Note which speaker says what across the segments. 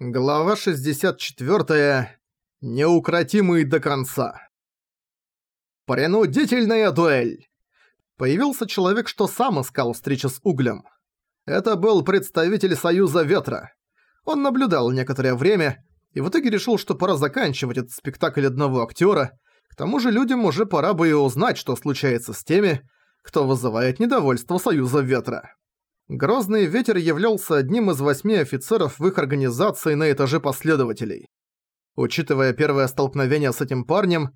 Speaker 1: Глава 64. Неукротимый до конца. Принудительная дуэль. Появился человек, что сам искал встречи с углем. Это был представитель Союза Ветра. Он наблюдал некоторое время и в итоге решил, что пора заканчивать этот спектакль одного актера. К тому же людям уже пора бы и узнать, что случается с теми, кто вызывает недовольство Союза Ветра. Грозный ветер являлся одним из восьми офицеров в их организации на этаже последователей. Учитывая первое столкновение с этим парнем,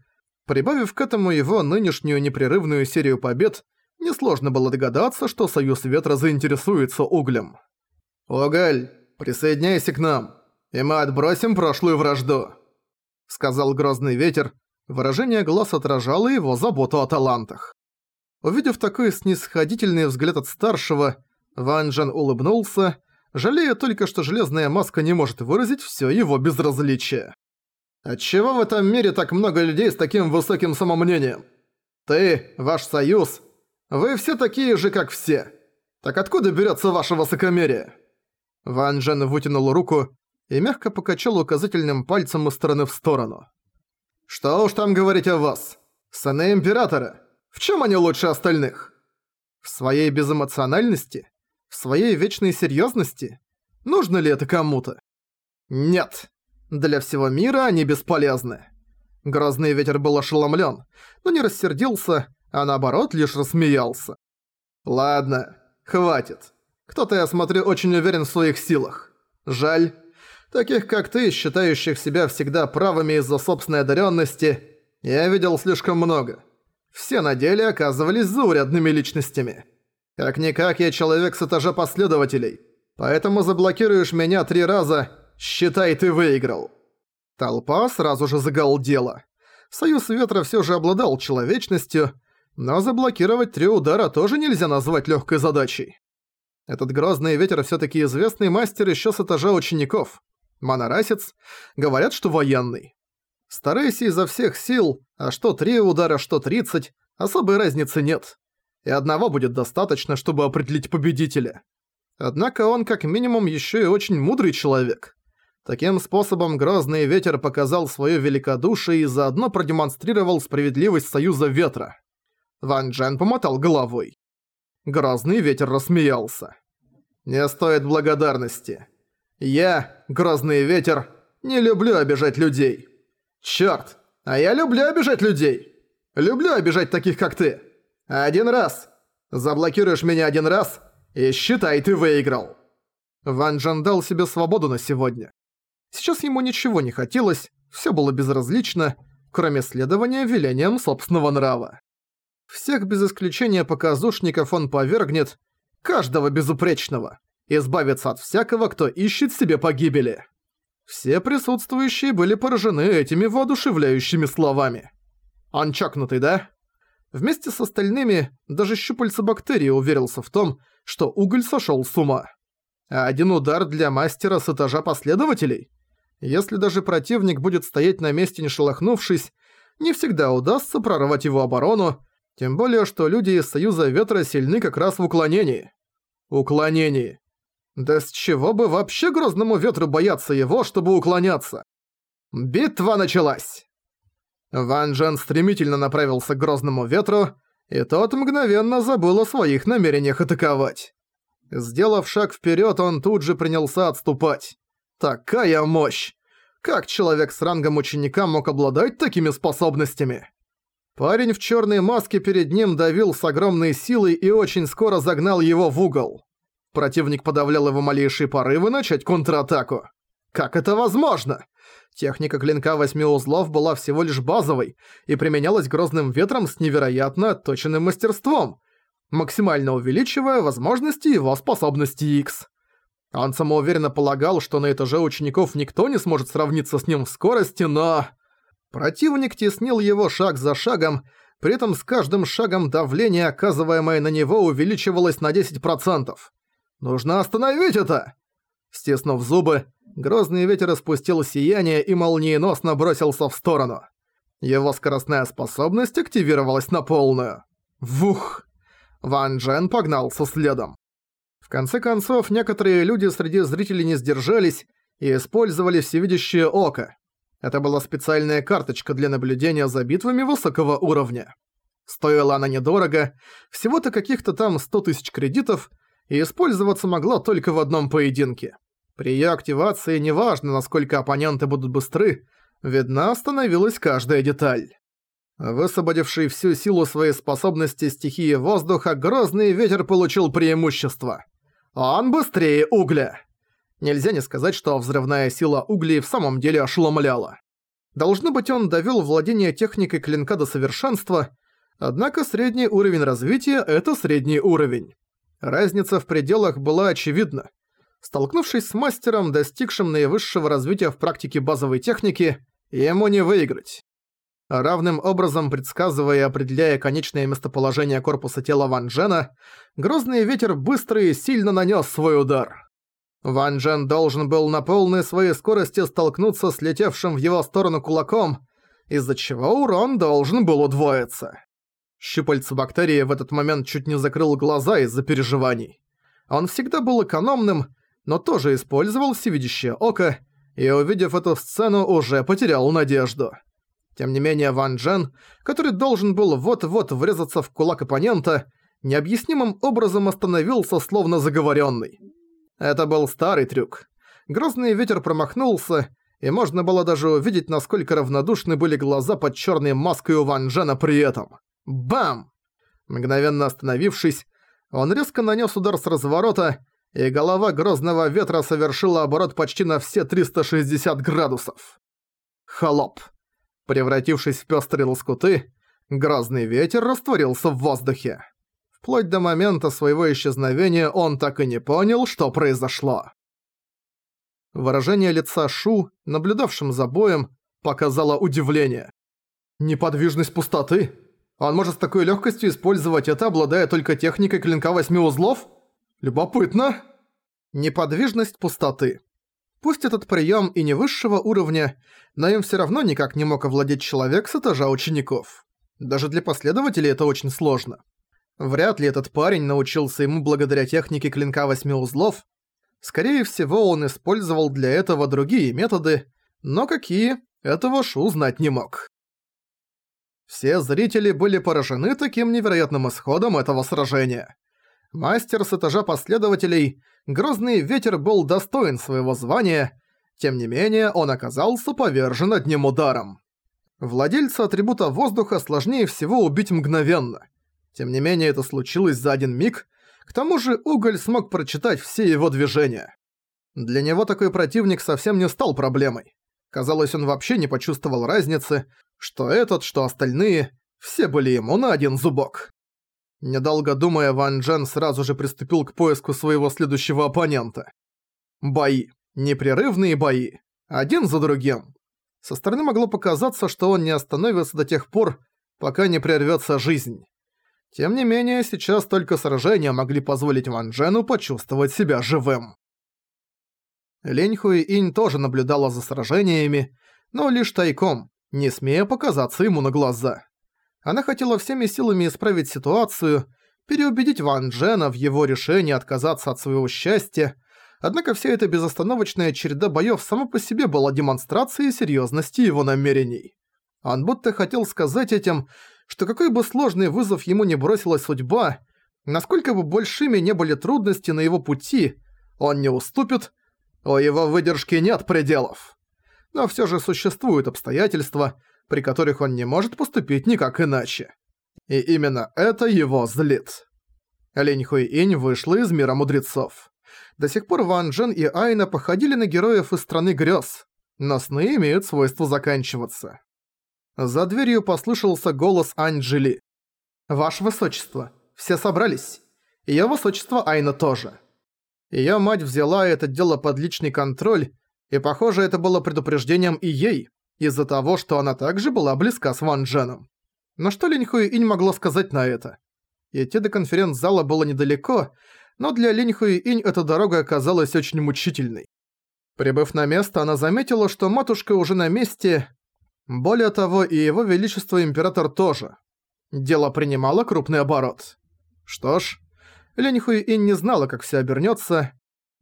Speaker 1: прибавив к этому его нынешнюю непрерывную серию побед, несложно было догадаться, что Союз Ветра заинтересуется углем. «Уголь, присоединяйся к нам, и мы отбросим прошлую вражду», — сказал Грозный Ветер. Выражение глаз отражало его заботу о талантах. Увидев такой снисходительный взгляд от старшего, Ван Джен улыбнулся, жалея только, что железная маска не может выразить всё его безразличие. «Отчего в этом мире так много людей с таким высоким самомнением? Ты, ваш союз, вы все такие же, как все. Так откуда берётся ваше высокомерие?» Ван Джен вытянул руку и мягко покачал указательным пальцем из стороны в сторону. «Что уж там говорить о вас? Сыны Императора. В чём они лучше остальных?» «В своей безэмоциональности?» В своей вечной серьезности? Нужно ли это кому-то? Нет. Для всего мира они бесполезны. Грозный ветер был ошеломлен, но не рассердился, а наоборот лишь рассмеялся. Ладно, хватит. Кто-то, я смотрю, очень уверен в своих силах. Жаль. Таких, как ты, считающих себя всегда правыми из-за собственной одаренности, я видел слишком много. Все на деле оказывались заурядными личностями. Как-никак я человек с этажа последователей. Поэтому заблокируешь меня три раза, считай, ты выиграл». Толпа сразу же загалдела. Союз Ветра все же обладал человечностью, но заблокировать три удара тоже нельзя назвать легкой задачей. Этот грозный ветер все таки известный мастер еще с этажа учеников. Монорасец, говорят, что военный. Старайся изо всех сил, а что три удара, что тридцать, особой разницы нет и одного будет достаточно, чтобы определить победителя. Однако он как минимум еще и очень мудрый человек. Таким способом Грозный Ветер показал свое великодушие и заодно продемонстрировал справедливость Союза Ветра. Ван Джен помотал головой. Грозный Ветер рассмеялся. «Не стоит благодарности. Я, Грозный Ветер, не люблю обижать людей. Чёрт, а я люблю обижать людей. Люблю обижать таких, как ты. Один раз. Заблокируешь меня один раз, и считай, ты выиграл. Ван Джан дал себе свободу на сегодня. Сейчас ему ничего не хотелось, все было безразлично, кроме следования велениям собственного нрава. Всех без исключения показушников он повергнет, каждого безупречного, избавиться от всякого, кто ищет себе погибели. Все присутствующие были поражены этими воодушевляющими словами. Он чокнутый, да? Вместе с остальными даже щупальца бактерии уверился в том, что уголь сошёл с ума. А один удар для мастера с этажа последователей? Если даже противник будет стоять на месте не шелохнувшись, не всегда удастся прорвать его оборону, тем более что люди из Союза Ветра сильны как раз в уклонении. Уклонении. Да с чего бы вообще Грозному Ветру бояться его, чтобы уклоняться? Битва началась! Ван Джен стремительно направился к Грозному Ветру, и тот мгновенно забыл о своих намерениях атаковать. Сделав шаг вперед, он тут же принялся отступать. Такая мощь! Как человек с рангом ученика мог обладать такими способностями? Парень в черной маске перед ним давил с огромной силой и очень скоро загнал его в угол. Противник подавлял его малейшие порывы начать контратаку. Как это возможно? Техника клинка восьми узлов была всего лишь базовой и применялась грозным ветром с невероятно отточенным мастерством, максимально увеличивая возможности его способности X. Он самоуверенно полагал, что на этаже учеников никто не сможет сравниться с ним в скорости, но... Противник теснил его шаг за шагом, при этом с каждым шагом давление, оказываемое на него, увеличивалось на 10%. Нужно остановить это! Стиснув зубы, Грозный ветер распустил сияние и молниеносно бросился в сторону. Его скоростная способность активировалась на полную. Вух! Ван Джен погнался следом. В конце концов, некоторые люди среди зрителей не сдержались и использовали всевидящее око. Это была специальная карточка для наблюдения за битвами высокого уровня. Стоила она недорого, всего-то каких-то там 100 тысяч кредитов, и использоваться могла только в одном поединке. При её активации неважно, насколько оппоненты будут быстры, видна становилась каждая деталь. Высвободивший всю силу своей способности стихии воздуха, грозный ветер получил преимущество. Он быстрее угля. Нельзя не сказать, что взрывная сила углей в самом деле ошеломляла. Должно быть, он довёл владение техникой клинка до совершенства, однако средний уровень развития – это средний уровень. Разница в пределах была очевидна. Столкнувшись с мастером, достигшим наивысшего развития в практике базовой техники, ему не выиграть. Равным образом предсказывая и определяя конечное местоположение корпуса тела Ван Джена, Грозный Ветер быстро и сильно нанес свой удар. Ван Джен должен был на полной своей скорости столкнуться с летевшим в его сторону кулаком, из-за чего урон должен был удвоиться. Щупальца бактерии в этот момент чуть не закрыл глаза из-за переживаний. Он всегда был экономным, но тоже использовал всевидящее око, и, увидев эту сцену, уже потерял надежду. Тем не менее, Ван Джен, который должен был вот-вот врезаться в кулак оппонента, необъяснимым образом остановился, словно заговоренный. Это был старый трюк. Грозный ветер промахнулся, и можно было даже увидеть, насколько равнодушны были глаза под черной маской у Ван Джена при этом. Бам! Мгновенно остановившись, он резко нанес удар с разворота, и голова грозного ветра совершила оборот почти на все 360 градусов. Холоп. Превратившись в пёстрые лоскуты, грозный ветер растворился в воздухе. Вплоть до момента своего исчезновения он так и не понял, что произошло. Выражение лица Шу, наблюдавшим за боем, показало удивление. «Неподвижность пустоты?» Он может с такой легкостью использовать это, обладая только техникой клинка восьми узлов? Любопытно. Неподвижность пустоты. Пусть этот прием и не высшего уровня, но им все равно никак не мог овладеть человек с этажа учеников. Даже для последователей это очень сложно. Вряд ли этот парень научился ему благодаря технике клинка восьми узлов. Скорее всего, он использовал для этого другие методы, но какие, этого Шу знать не мог. Все зрители были поражены таким невероятным исходом этого сражения. Мастер с этажа последователей, Грозный Ветер был достоин своего звания, тем не менее он оказался повержен одним ударом. Владельца атрибута воздуха сложнее всего убить мгновенно. Тем не менее это случилось за один миг, к тому же Уголь смог прочитать все его движения. Для него такой противник совсем не стал проблемой. Казалось, он вообще не почувствовал разницы, что этот, что остальные, все были ему на один зубок. Недолго думая, Ван Джен сразу же приступил к поиску своего следующего оппонента. Бои. Непрерывные бои. Один за другим. Со стороны могло показаться, что он не остановится до тех пор, пока не прервется жизнь. Тем не менее, сейчас только сражения могли позволить Ван Джену почувствовать себя живым. Лень Хуи Инь тоже наблюдала за сражениями, но лишь тайком, не смея показаться ему на глаза. Она хотела всеми силами исправить ситуацию, переубедить Ван Джена в его решении отказаться от своего счастья, однако вся эта безостановочная череда боёв сама по себе была демонстрацией серьёзности его намерений. Он будто хотел сказать этим, что какой бы сложный вызов ему не бросила судьба, насколько бы большими не были трудности на его пути, он не уступит, у его выдержки нет пределов но все же существуют обстоятельства, при которых он не может поступить никак иначе. И именно это его злит. Лень Хуй Инь вышла из мира мудрецов. До сих пор Ван Джен и Айна походили на героев из страны грез, но сны имеют свойство заканчиваться. За дверью послышался голос Анджели. «Ваше Высочество, все собрались. Её Высочество Айна тоже». Её мать взяла это дело под личный контроль и, похоже, это было предупреждением и ей, из-за того, что она также была близка с Ван Дженом. Но что Линь Хуи Инь могла сказать на это? Идти до конференц-зала было недалеко, но для Линь Хуи Инь эта дорога оказалась очень мучительной. Прибыв на место, она заметила, что матушка уже на месте, более того, и его величество император тоже. Дело принимало крупный оборот. Что ж, Хуи Инь не знала, как все обернется,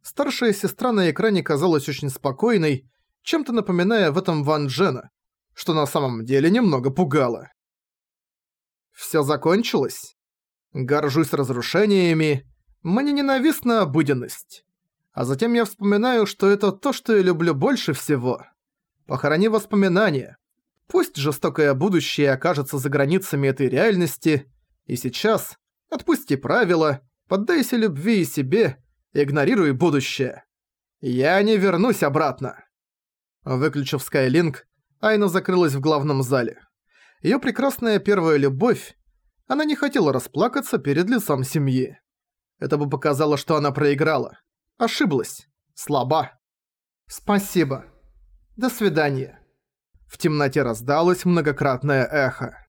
Speaker 1: Старшая сестра на экране казалась очень спокойной, чем-то напоминая в этом Ван Джена, что на самом деле немного пугало. Всё закончилось? Горжусь разрушениями, мне ненавистна обыденность. А затем я вспоминаю, что это то, что я люблю больше всего. Похорони воспоминания. Пусть жестокое будущее окажется за границами этой реальности, и сейчас отпусти правила, поддайся любви и себе, игнорируй будущее. Я не вернусь обратно. Выключив Skylink, Айна закрылась в главном зале. Её прекрасная первая любовь, она не хотела расплакаться перед лицом семьи. Это бы показало, что она проиграла. Ошиблась. Слаба. Спасибо. До свидания. В темноте раздалось многократное эхо.